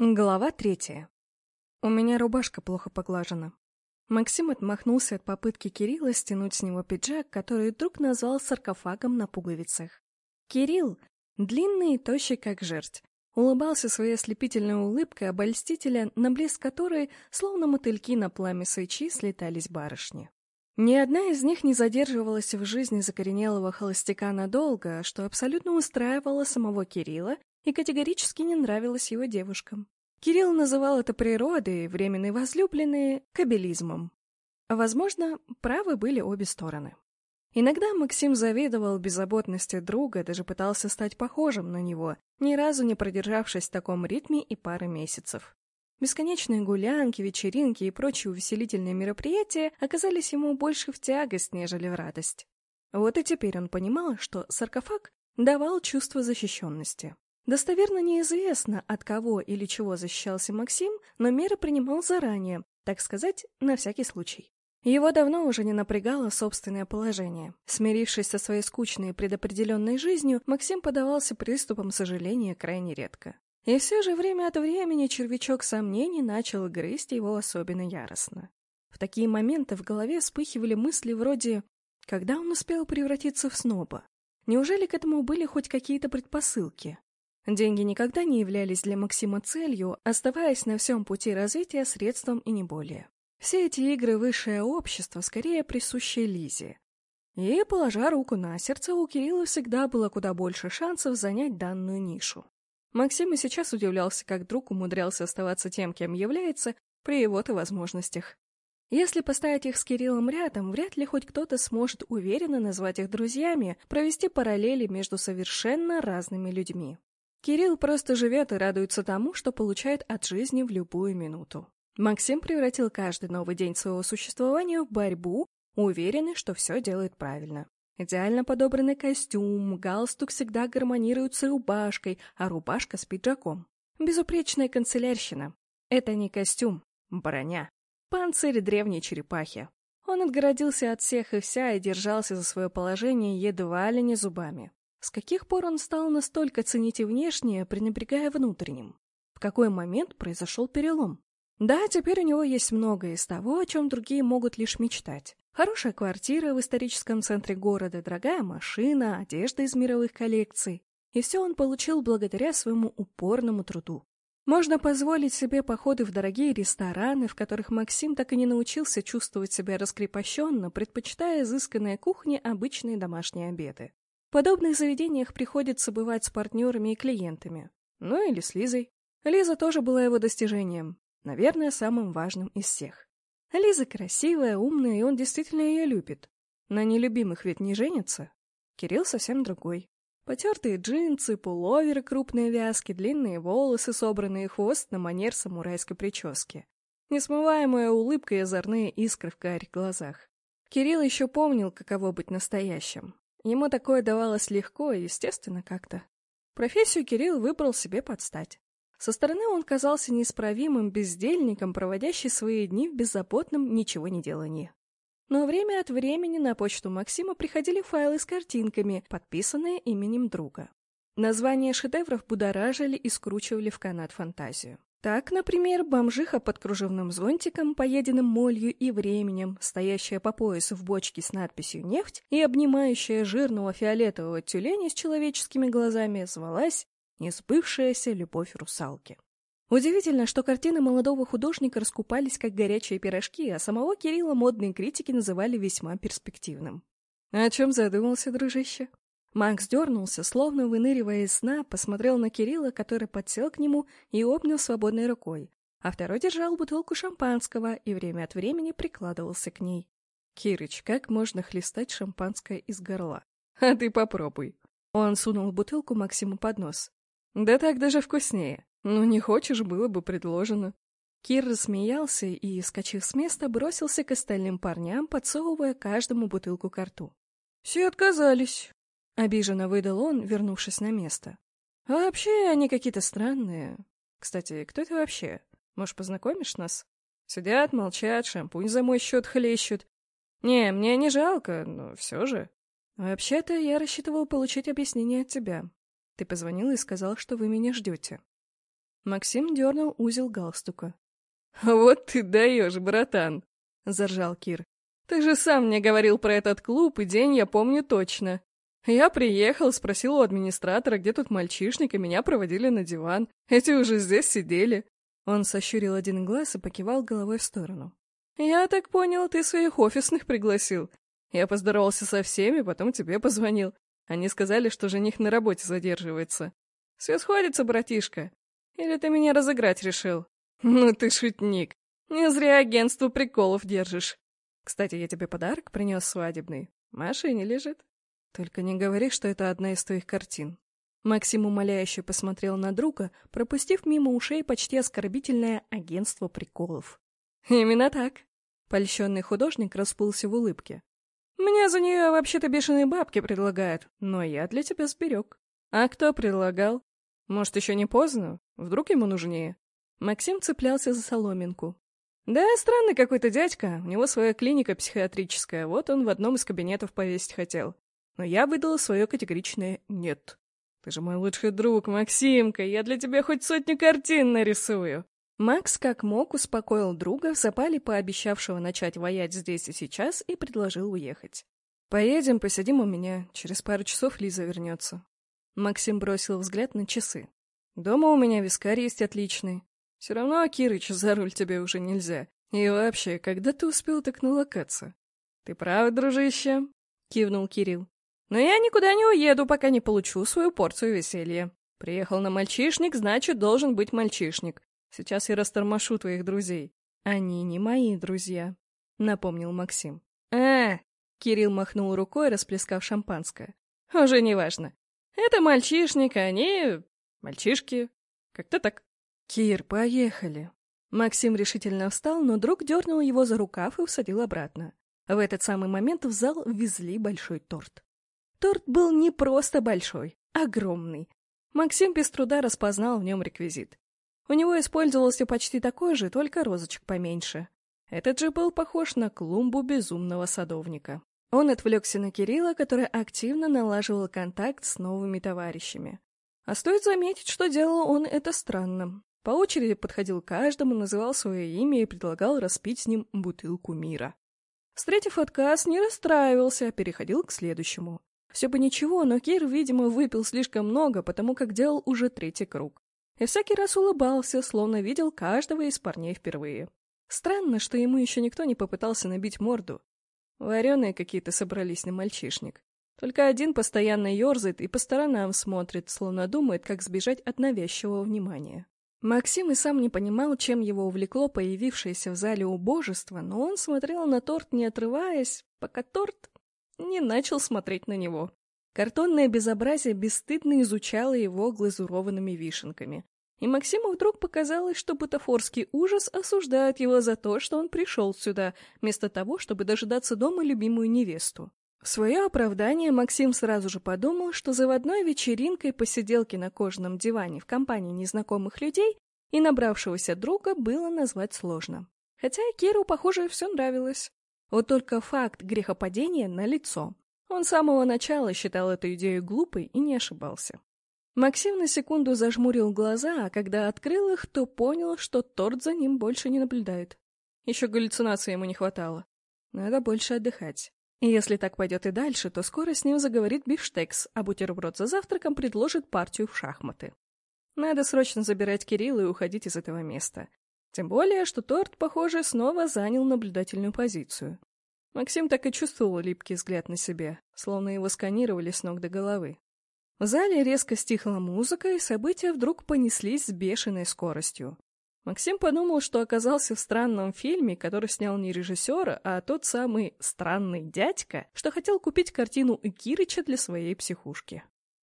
Глава третья. У меня рубашка плохо поглажена. Максим отмахнулся от попытки Кирилла стянуть с него пиджак, который вдруг назвал саркофагом на пуговицах. Кирилл, длинный и тощий как жерть, улыбался своей ослепительной улыбкой обольстителя, на блеск которой, словно мотыльки на пламя свечи, слетались барышни. Ни одна из них не задерживалась в жизни закоренелого холостяка надолго, что абсолютно устраивало самого Кирилла и категорически не нравилось его девушкам. Кирилл называл это природой, временной возлюбленной, кабелизмом. Возможно, правы были обе стороны. Иногда Максим завидовал беззаботности друга, даже пытался стать похожим на него, ни разу не продержавшись в таком ритме и пары месяцев. Бесконечные гулянки, вечеринки и прочие увеселительные мероприятия оказались ему больше в тягость, нежели в радость. Вот и теперь он понимал, что саркофаг давал чувство защищенности. Достоверно неизвестно, от кого или чего защищался Максим, но меры принимал заранее, так сказать, на всякий случай. Его давно уже не напрягало собственное положение. Смирившись со своей скучной и предопределенной жизнью, Максим подавался приступам сожаления крайне редко. И все же время от времени червячок сомнений начал грызть его особенно яростно. В такие моменты в голове вспыхивали мысли вроде «Когда он успел превратиться в сноба? Неужели к этому были хоть какие-то предпосылки? Деньги никогда не являлись для Максима целью, оставаясь на всем пути развития средством и не более. Все эти игры высшее общество скорее присущи Лизе. И, положа руку на сердце, у Кирилла всегда было куда больше шансов занять данную нишу. Максим и сейчас удивлялся, как друг умудрялся оставаться тем, кем является, при его-то возможностях. Если поставить их с Кириллом рядом, вряд ли хоть кто-то сможет уверенно назвать их друзьями, провести параллели между совершенно разными людьми. Кирилл просто живет и радуется тому, что получает от жизни в любую минуту. Максим превратил каждый новый день своего существования в борьбу, уверенный, что все делает правильно. Идеально подобранный костюм, галстук всегда гармонирует с рубашкой, а рубашка с пиджаком. Безупречная канцелярщина. Это не костюм, броня. Панцирь древней черепахи. Он отгородился от всех и вся и держался за свое положение едва ли не зубами. С каких пор он стал настолько ценить и внешнее, пренебрегая внутренним? В какой момент произошел перелом? Да, теперь у него есть многое из того, о чем другие могут лишь мечтать. Хорошая квартира в историческом центре города, дорогая машина, одежда из мировых коллекций. И все он получил благодаря своему упорному труду. Можно позволить себе походы в дорогие рестораны, в которых Максим так и не научился чувствовать себя раскрепощенно, предпочитая изысканные кухни обычные домашние обеды подобных заведениях приходится бывать с партнерами и клиентами. Ну или с Лизой. Лиза тоже была его достижением. Наверное, самым важным из всех. Лиза красивая, умная, и он действительно ее любит. На нелюбимых ведь не женится. Кирилл совсем другой. Потертые джинсы, пуловеры крупные вязки, длинные волосы, собранные хвост на манер самурайской прически. Несмываемая улыбка и озорные искры в карих глазах. Кирилл еще помнил, каково быть настоящим. Ему такое давалось легко и естественно как-то. Профессию Кирилл выбрал себе под стать. Со стороны он казался неисправимым бездельником, проводящий свои дни в беззаботном ничего не делании. Но время от времени на почту Максима приходили файлы с картинками, подписанные именем друга. Названия шедевров будоражили и скручивали в канат фантазию. Так, например, бомжиха под кружевным зонтиком, поеденным молью и временем, стоящая по пояс в бочке с надписью «Нефть» и обнимающая жирного фиолетового тюленя с человеческими глазами, звалась «Несбывшаяся любовь русалки». Удивительно, что картины молодого художника раскупались как горячие пирожки, а самого Кирилла модные критики называли весьма перспективным. О чем задумался, дружище? Макс дернулся, словно выныривая из сна, посмотрел на Кирилла, который подсел к нему и обнял свободной рукой, а второй держал бутылку шампанского и время от времени прикладывался к ней. «Кирыч, как можно хлестать шампанское из горла? А ты попробуй!» Он сунул бутылку Максиму под нос. «Да так даже вкуснее. Ну, не хочешь, было бы предложено». Кир рассмеялся и, скачив с места, бросился к остальным парням, подсовывая каждому бутылку к рту. «Все отказались. — обиженно выдал он, вернувшись на место. «А вообще они какие-то странные. Кстати, кто это вообще? Может, познакомишь нас? Сидят, молчат, шампунь за мой счет хлещут. Не, мне не жалко, но все же. Вообще-то я рассчитывал получить объяснение от тебя. Ты позвонил и сказал, что вы меня ждете». Максим дернул узел галстука. «Вот ты даешь, братан!» — заржал Кир. «Ты же сам мне говорил про этот клуб, и день я помню точно. Я приехал, спросил у администратора, где тут мальчишник, и меня проводили на диван. Эти уже здесь сидели». Он сощурил один глаз и покивал головой в сторону. «Я так понял, ты своих офисных пригласил. Я поздоровался со всеми, потом тебе позвонил. Они сказали, что жених на работе задерживается. Все сходится, братишка. Или ты меня разыграть решил? Ну ты шутник. Не зря агентство приколов держишь. Кстати, я тебе подарок принес свадебный. Машине лежит. Только не говори, что это одна из твоих картин. Максим умоляюще посмотрел на друга, пропустив мимо ушей почти оскорбительное агентство приколов. «Именно так!» Польщенный художник расплылся в улыбке. «Мне за нее вообще-то бешеные бабки предлагают, но я для тебя сберег. А кто предлагал? Может, еще не поздно? Вдруг ему нужнее?» Максим цеплялся за соломинку. «Да, странный какой-то дядька, у него своя клиника психиатрическая, вот он в одном из кабинетов повесить хотел. Но я выдала свое категоричное «нет». Ты же мой лучший друг, Максимка, я для тебя хоть сотню картин нарисую. Макс как мог успокоил друга в запале пообещавшего начать воять здесь и сейчас и предложил уехать. «Поедем, посидим у меня, через пару часов Лиза вернется». Максим бросил взгляд на часы. «Дома у меня вискарь есть отличный. Все равно, Кирыч, за руль тебе уже нельзя. И вообще, когда ты успел так налокаться?» «Ты прав, дружище», — кивнул Кирилл. Но я никуда не уеду, пока не получу свою порцию веселья. Приехал на мальчишник, значит, должен быть мальчишник. Сейчас я растормошу твоих друзей. Они не мои друзья, — напомнил Максим. А, Кирилл махнул рукой, расплескав шампанское. Уже не важно. Это мальчишник, а они... мальчишки. Как-то так. Кир, поехали. Максим решительно встал, но друг дернул его за рукав и усадил обратно. В этот самый момент в зал везли большой торт. Торт был не просто большой, огромный. Максим без труда распознал в нем реквизит. У него использовался почти такой же, только розочек поменьше. Этот же был похож на клумбу безумного садовника. Он отвлекся на Кирилла, который активно налаживал контакт с новыми товарищами. А стоит заметить, что делал он это странным. По очереди подходил к каждому, называл свое имя и предлагал распить с ним бутылку мира. Встретив отказ, не расстраивался, а переходил к следующему. Все бы ничего, но Кир, видимо, выпил слишком много, потому как делал уже третий круг. И всякий раз улыбался, словно видел каждого из парней впервые. Странно, что ему еще никто не попытался набить морду. Вареные какие-то собрались на мальчишник. Только один постоянно ерзает и по сторонам смотрит, словно думает, как сбежать от навязчивого внимания. Максим и сам не понимал, чем его увлекло появившееся в зале убожество, но он смотрел на торт, не отрываясь, пока торт не начал смотреть на него. Картонное безобразие бесстыдно изучало его глазурованными вишенками. И Максиму вдруг показалось, что бутафорский ужас осуждает его за то, что он пришел сюда, вместо того, чтобы дожидаться дома любимую невесту. В свое оправдание Максим сразу же подумал, что заводной вечеринкой посиделки на кожаном диване в компании незнакомых людей и набравшегося друга было назвать сложно. Хотя Киру, похоже, все нравилось. Вот только факт грехопадения налицо. Он с самого начала считал эту идею глупой и не ошибался. Максим на секунду зажмурил глаза, а когда открыл их, то понял, что торт за ним больше не наблюдает. Еще галлюцинации ему не хватало. Надо больше отдыхать. И если так пойдет и дальше, то скоро с ним заговорит бифштекс, а бутерброд за завтраком предложит партию в шахматы. Надо срочно забирать Кирилла и уходить из этого места. Тем более, что торт, похоже, снова занял наблюдательную позицию. Максим так и чувствовал липкий взгляд на себе, словно его сканировали с ног до головы. В зале резко стихла музыка, и события вдруг понеслись с бешеной скоростью. Максим подумал, что оказался в странном фильме, который снял не режиссер, а тот самый странный дядька, что хотел купить картину Кирыча для своей психушки.